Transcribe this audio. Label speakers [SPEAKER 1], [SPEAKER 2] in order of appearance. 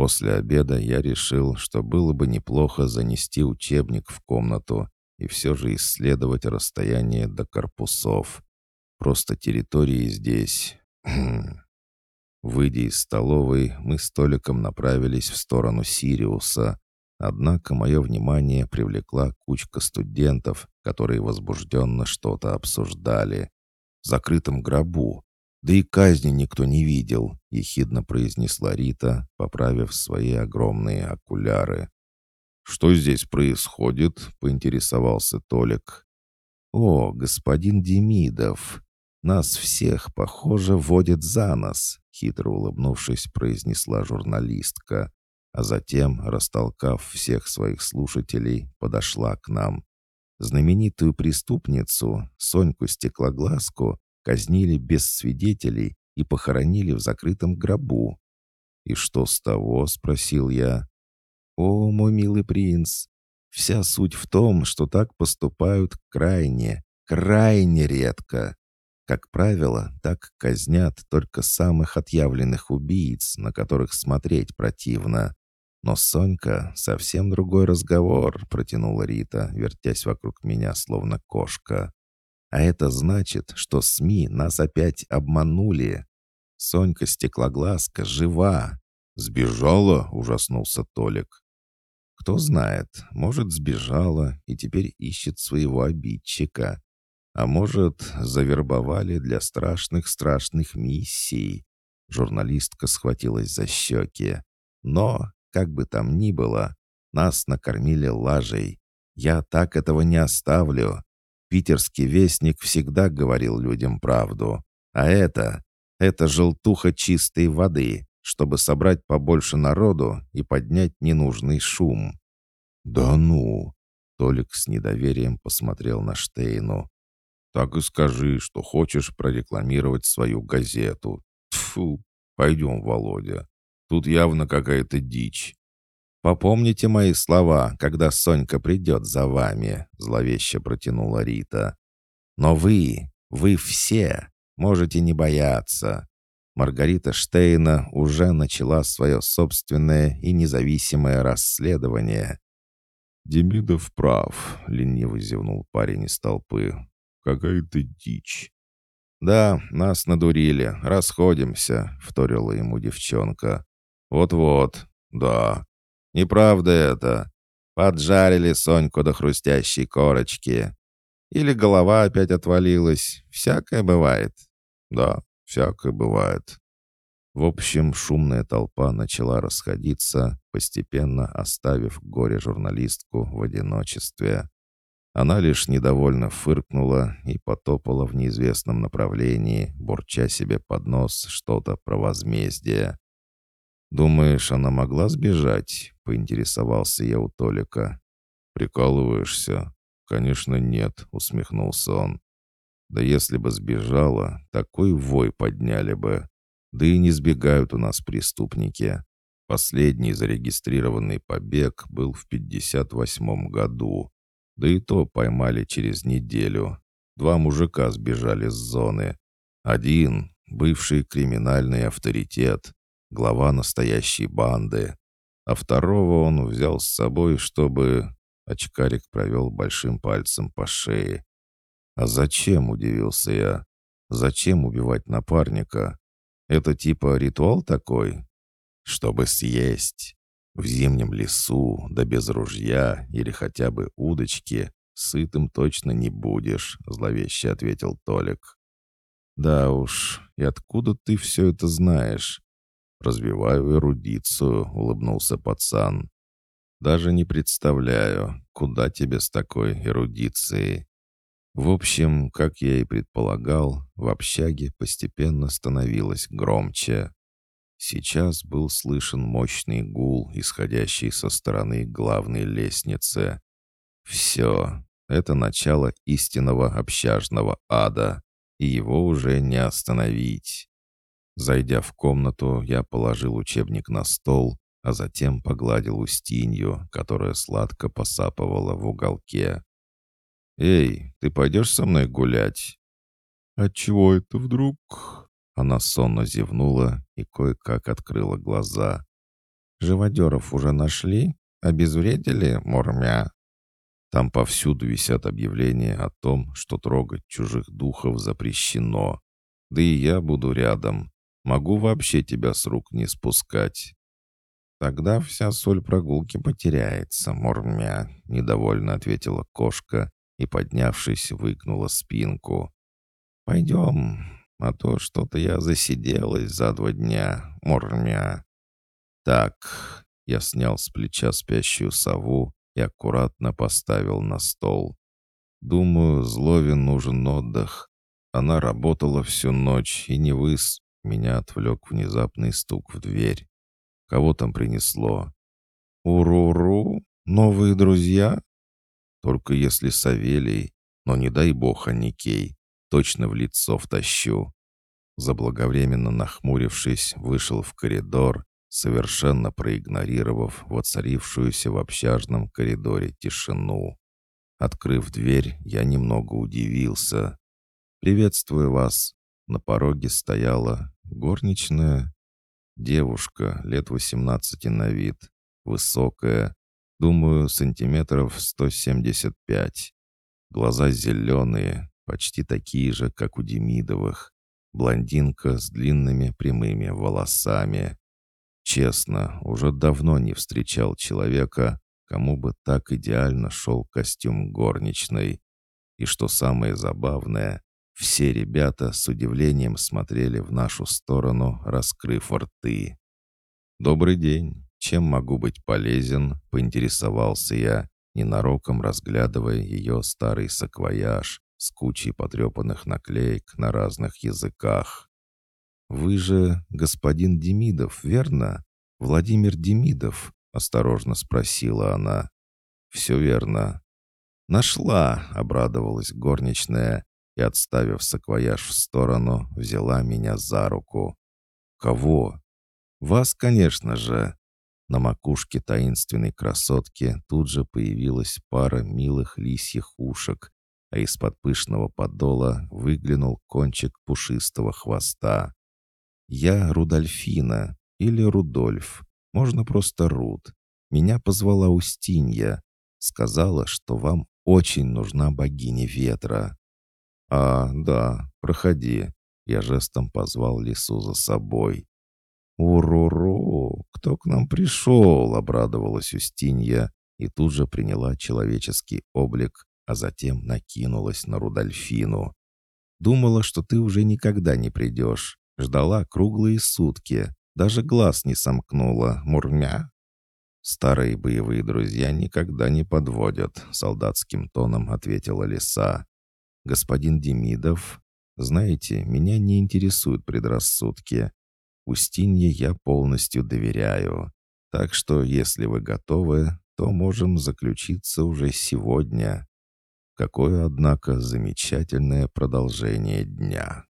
[SPEAKER 1] После обеда я решил, что было бы неплохо занести учебник в комнату и все же исследовать расстояние до корпусов. Просто территории здесь... Выйдя из столовой, мы с Толиком направились в сторону Сириуса. Однако мое внимание привлекла кучка студентов, которые возбужденно что-то обсуждали. В закрытом гробу. Да и казни никто не видел, ехидно произнесла Рита, поправив свои огромные окуляры. «Что здесь происходит?» — поинтересовался Толик. «О, господин Демидов, нас всех, похоже, водит за нос», — хитро улыбнувшись, произнесла журналистка, а затем, растолкав всех своих слушателей, подошла к нам. Знаменитую преступницу, Соньку Стеклоглазку, казнили без свидетелей и похоронили в закрытом гробу. «И что с того?» — спросил я. «О, мой милый принц, вся суть в том, что так поступают крайне, крайне редко. Как правило, так казнят только самых отъявленных убийц, на которых смотреть противно. Но Сонька — совсем другой разговор», — протянула Рита, вертясь вокруг меня, словно кошка. «А это значит, что СМИ нас опять обманули. Сонька Стеклоглазка жива». «Сбежала?» — ужаснулся Толик. Кто знает, может, сбежала и теперь ищет своего обидчика. А может, завербовали для страшных-страшных миссий. Журналистка схватилась за щеки. Но, как бы там ни было, нас накормили лажей. Я так этого не оставлю. Питерский вестник всегда говорил людям правду. А это, это желтуха чистой воды чтобы собрать побольше народу и поднять ненужный шум. «Да ну!» — Толик с недоверием посмотрел на Штейну. «Так и скажи, что хочешь прорекламировать свою газету. Тфу, пойдем, Володя. Тут явно какая-то дичь». «Попомните мои слова, когда Сонька придет за вами», — зловеще протянула Рита. «Но вы, вы все, можете не бояться. Маргарита Штейна уже начала свое собственное и независимое расследование. «Демидов прав», — лениво зевнул парень из толпы. «Какая-то дичь». «Да, нас надурили, расходимся», — вторила ему девчонка. «Вот-вот, да. Неправда это. Поджарили Соньку до хрустящей корочки. Или голова опять отвалилась. Всякое бывает. Да, Всякое бывает. В общем, шумная толпа начала расходиться, постепенно оставив горе-журналистку в одиночестве. Она лишь недовольно фыркнула и потопала в неизвестном направлении, бурча себе под нос что-то про возмездие. «Думаешь, она могла сбежать?» — поинтересовался я у Толика. «Прикалываешься?» «Конечно, нет», — усмехнулся он. Да если бы сбежала, такой вой подняли бы. Да и не сбегают у нас преступники. Последний зарегистрированный побег был в 58 году. Да и то поймали через неделю. Два мужика сбежали с зоны. Один — бывший криминальный авторитет, глава настоящей банды. А второго он взял с собой, чтобы... Очкарик провел большим пальцем по шее. «А зачем?» — удивился я. «Зачем убивать напарника? Это типа ритуал такой?» «Чтобы съесть. В зимнем лесу, да без ружья или хотя бы удочки, сытым точно не будешь», — зловеще ответил Толик. «Да уж, и откуда ты все это знаешь?» «Развиваю эрудицию», — улыбнулся пацан. «Даже не представляю, куда тебе с такой эрудицией. В общем, как я и предполагал, в общаге постепенно становилось громче. Сейчас был слышен мощный гул, исходящий со стороны главной лестницы. Все, это начало истинного общажного ада, и его уже не остановить. Зайдя в комнату, я положил учебник на стол, а затем погладил Устинью, которая сладко посапывала в уголке. «Эй, ты пойдешь со мной гулять?» «Отчего это вдруг?» Она сонно зевнула и кое-как открыла глаза. Живодеров уже нашли? Обезвредили, Мурмя?» Там повсюду висят объявления о том, что трогать чужих духов запрещено. Да и я буду рядом. Могу вообще тебя с рук не спускать. Тогда вся соль прогулки потеряется, Мурмя, недовольно ответила кошка и, поднявшись, выгнула спинку. Пойдем, а то что-то я засиделась за два дня, Мурмя. Так, я снял с плеча спящую сову и аккуратно поставил на стол. Думаю, Злове нужен отдых. Она работала всю ночь и не выс. Меня отвлек внезапный стук в дверь. Кого там принесло? Уру-ру? Новые друзья? Только если Савелий, но не дай бог Аникей. Точно в лицо втащу. Заблаговременно нахмурившись, вышел в коридор совершенно проигнорировав воцарившуюся в общажном коридоре тишину. Открыв дверь, я немного удивился. «Приветствую вас!» На пороге стояла горничная девушка, лет 18 на вид, высокая, думаю, сантиметров 175. Глаза зеленые, почти такие же, как у Демидовых. Блондинка с длинными прямыми волосами. Честно, уже давно не встречал человека, кому бы так идеально шел костюм горничной. И что самое забавное, все ребята с удивлением смотрели в нашу сторону, раскрыв рты. «Добрый день. Чем могу быть полезен?» — поинтересовался я, ненароком разглядывая ее старый саквояж с кучей потрепанных наклеек на разных языках. «Вы же господин Демидов, верно? Владимир Демидов?» — осторожно спросила она. «Все верно». «Нашла!» — обрадовалась горничная и, отставив саквояж в сторону, взяла меня за руку. «Кого?» «Вас, конечно же!» На макушке таинственной красотки тут же появилась пара милых лисьих ушек, а из-под пышного подола выглянул кончик пушистого хвоста. «Я Рудольфина или Рудольф. Можно просто Руд. Меня позвала Устинья. Сказала, что вам очень нужна богиня ветра». «А, да, проходи». Я жестом позвал лису за собой. «Уру-ру! Кто к нам пришел?» — обрадовалась Устинья и тут же приняла человеческий облик, а затем накинулась на Рудольфину. «Думала, что ты уже никогда не придешь. Ждала круглые сутки, даже глаз не сомкнула, мурмя. «Старые боевые друзья никогда не подводят», — солдатским тоном ответила лиса. «Господин Демидов, знаете, меня не интересуют предрассудки. Устинье я полностью доверяю. Так что, если вы готовы, то можем заключиться уже сегодня. Какое, однако, замечательное продолжение дня».